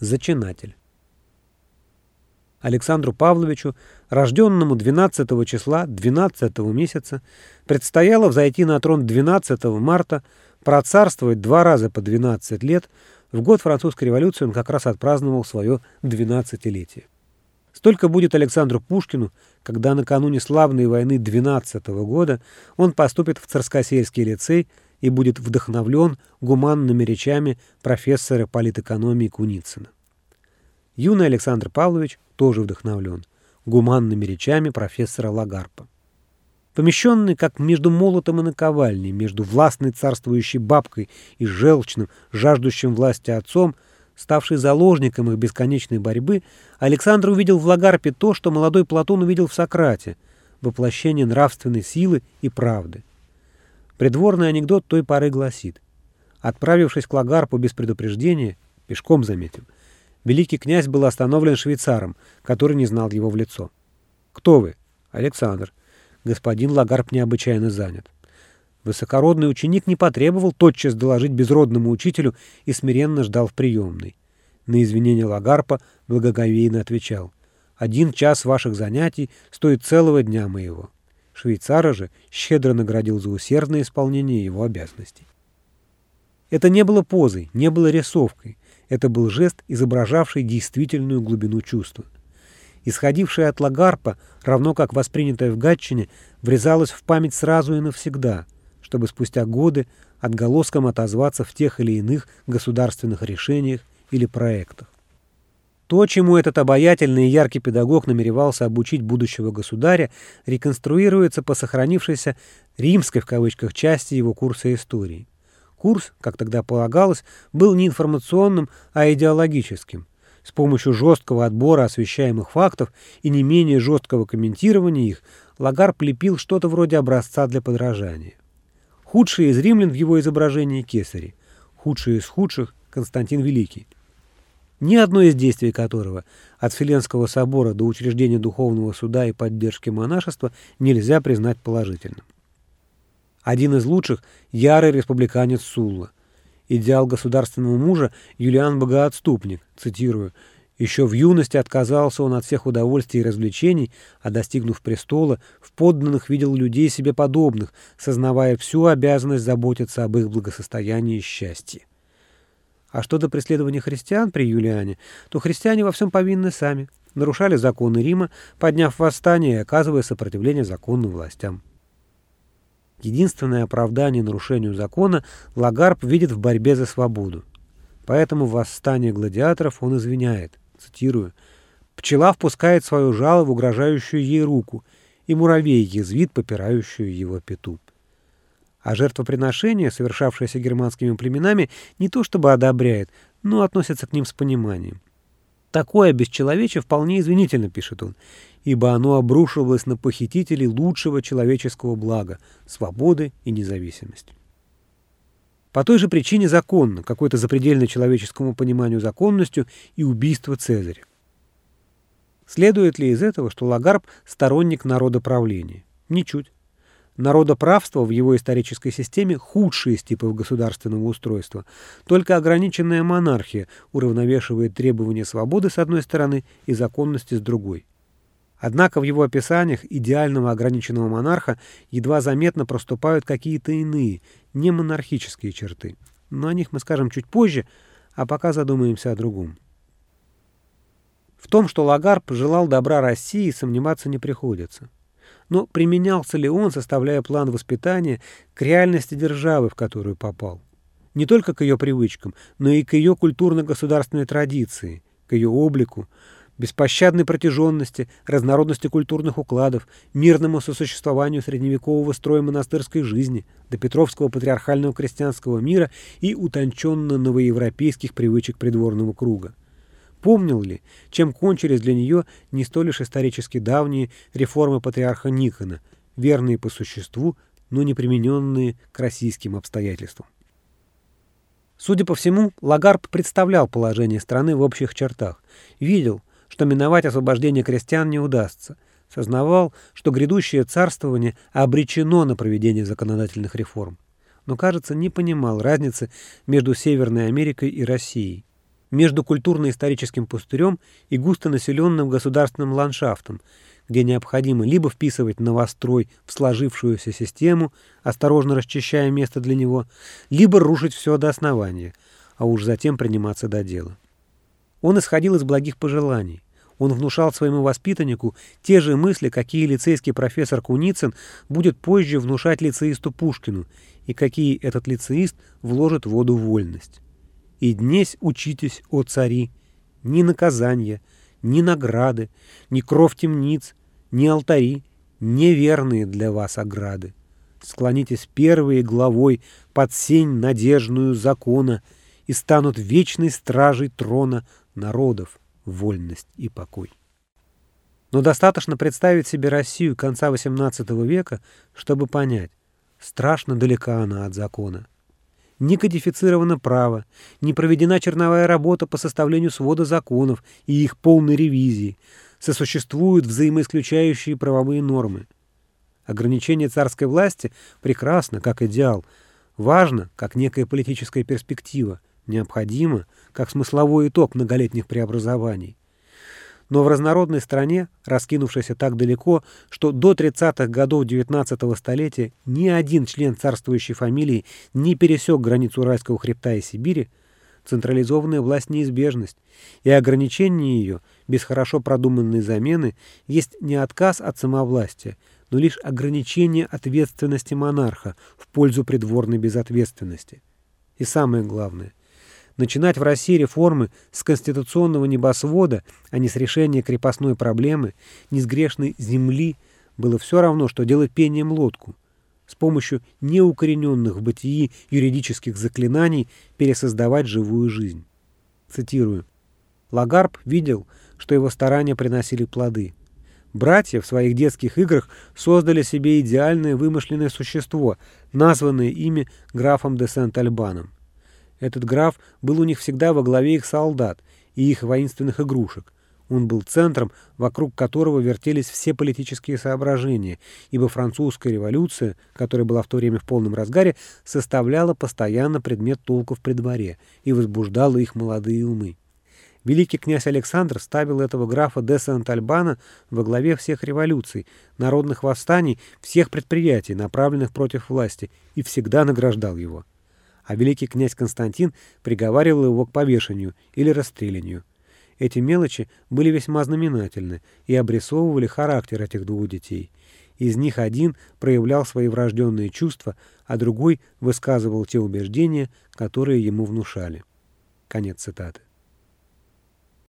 Зачинатель. Александру Павловичу, рожденному 12 числа 12 месяца, предстояло взойти на трон 12 марта, процарствовать два раза по 12 лет. В год французской революции он как раз отпраздновал свое 12-летие. Столько будет Александру Пушкину, когда накануне славной войны 12 -го года он поступит в Царскосельский лицей и будет вдохновлен гуманными речами профессора политэкономии Куницына. Юный Александр Павлович тоже вдохновлен гуманными речами профессора Лагарпа. Помещенный как между молотом и наковальней, между властной царствующей бабкой и желчным, жаждущим власти отцом, ставший заложником их бесконечной борьбы, Александр увидел в Лагарпе то, что молодой Платон увидел в Сократе — воплощение нравственной силы и правды. Придворный анекдот той поры гласит. Отправившись к Лагарпу без предупреждения, пешком заметим, великий князь был остановлен швейцаром, который не знал его в лицо. «Кто вы?» «Александр. Господин Лагарп необычайно занят». Высокородный ученик не потребовал тотчас доложить безродному учителю и смиренно ждал в приемной. На извинение Лагарпа благоговейно отвечал. «Один час ваших занятий стоит целого дня моего». Швейцара же щедро наградил за усердное исполнение его обязанностей. Это не было позой, не было рисовкой. Это был жест, изображавший действительную глубину чувства. Исходившее от Лагарпа, равно как воспринятое в Гатчине, врезалось в память сразу и навсегда, чтобы спустя годы отголоском отозваться в тех или иных государственных решениях или проектах. То, чему этот обаятельный и яркий педагог намеревался обучить будущего государя, реконструируется по сохранившейся «римской» в кавычках части его курса истории. Курс, как тогда полагалось, был не информационным, а идеологическим. С помощью жесткого отбора освещаемых фактов и не менее жесткого комментирования их Лагар лепил что-то вроде образца для подражания. Худший из римлян в его изображении – Кесари, худший из худших – Константин Великий. Ни одно из действий которого, от Вселенского собора до учреждения духовного суда и поддержки монашества, нельзя признать положительным. Один из лучших – ярый республиканец Сулла. Идеал государственного мужа Юлиан Богоотступник, цитирую, «Еще в юности отказался он от всех удовольствий и развлечений, а, достигнув престола, в подданных видел людей себе подобных, сознавая всю обязанность заботиться об их благосостоянии и счастье». А что до преследования христиан при Юлиане, то христиане во всем повинны сами, нарушали законы Рима, подняв восстание и оказывая сопротивление законным властям. Единственное оправдание нарушению закона Лагарб видит в борьбе за свободу. Поэтому восстание гладиаторов он извиняет. Цитирую. «Пчела впускает свою жало в угрожающую ей руку, и муравей язвит попирающую его пету». А жертвоприношение, совершавшееся германскими племенами, не то чтобы одобряет, но относится к ним с пониманием. Такое бесчеловечие вполне извинительно, пишет он, ибо оно обрушивалось на похитителей лучшего человеческого блага — свободы и независимости. По той же причине законно, какой-то запредельно человеческому пониманию законностью и убийство Цезаря. Следует ли из этого, что Лагарб — сторонник народоправления? Ничуть. Народоправство в его исторической системе – худший из типов государственного устройства. Только ограниченная монархия уравновешивает требования свободы с одной стороны и законности с другой. Однако в его описаниях идеального ограниченного монарха едва заметно проступают какие-то иные, не монархические черты. Но о них мы скажем чуть позже, а пока задумаемся о другом. В том, что Лагарб желал добра России, сомневаться не приходится. Но применялся ли он, составляя план воспитания, к реальности державы, в которую попал? Не только к ее привычкам, но и к ее культурно-государственной традиции, к ее облику, беспощадной протяженности, разнородности культурных укладов, мирному сосуществованию средневекового строя монастырской жизни, до Петровского патриархального крестьянского мира и утонченно-новоевропейских привычек придворного круга. Помнил ли, чем кончились для нее не столь лишь исторически давние реформы патриарха Никона, верные по существу, но не примененные к российским обстоятельствам? Судя по всему, Лагарб представлял положение страны в общих чертах, видел, что миновать освобождение крестьян не удастся, сознавал, что грядущее царствование обречено на проведение законодательных реформ, но, кажется, не понимал разницы между Северной Америкой и Россией между культурно-историческим пустырем и густонаселенным государственным ландшафтом, где необходимо либо вписывать новострой в сложившуюся систему, осторожно расчищая место для него, либо рушить все до основания, а уж затем приниматься до дела. Он исходил из благих пожеланий. Он внушал своему воспитаннику те же мысли, какие лицейский профессор Куницын будет позже внушать лицеисту Пушкину, и какие этот лицеист вложит в воду вольность. «И днесь учитесь, о цари, ни наказания, ни награды, ни кров темниц, ни алтари, неверные для вас ограды. Склонитесь первой главой под сень надежную закона и станут вечной стражей трона народов вольность и покой. Но достаточно представить себе Россию конца XVIII века, чтобы понять, страшно далека она от закона. Не кодифицировано право, не проведена черновая работа по составлению свода законов и их полной ревизии, сосуществуют взаимоисключающие правовые нормы. Ограничение царской власти прекрасно, как идеал, важно, как некая политическая перспектива, необходимо, как смысловой итог многолетних преобразований. Но в разнородной стране, раскинувшейся так далеко, что до 30-х годов XIX столетия ни один член царствующей фамилии не пересек границу Уральского хребта и Сибири, централизованная власть неизбежность, и ограничение ее, без хорошо продуманной замены, есть не отказ от самовластия, но лишь ограничение ответственности монарха в пользу придворной безответственности. И самое главное, Начинать в России реформы с конституционного небосвода, а не с решения крепостной проблемы, не с грешной земли, было все равно, что делать пением лодку. С помощью неукорененных в бытии юридических заклинаний пересоздавать живую жизнь. Цитирую. Лагарб видел, что его старания приносили плоды. Братья в своих детских играх создали себе идеальное вымышленное существо, названное ими графом де Сент-Альбаном. Этот граф был у них всегда во главе их солдат и их воинственных игрушек. Он был центром, вокруг которого вертелись все политические соображения, ибо французская революция, которая была в то время в полном разгаре, составляла постоянно предмет толков при дворе и возбуждала их молодые умы. Великий князь Александр ставил этого графа де Сент-Альбана во главе всех революций, народных восстаний, всех предприятий, направленных против власти, и всегда награждал его а великий князь Константин приговаривал его к повешению или расстрелянию. Эти мелочи были весьма знаменательны и обрисовывали характер этих двух детей. Из них один проявлял свои врожденные чувства, а другой высказывал те убеждения, которые ему внушали. Конец цитаты.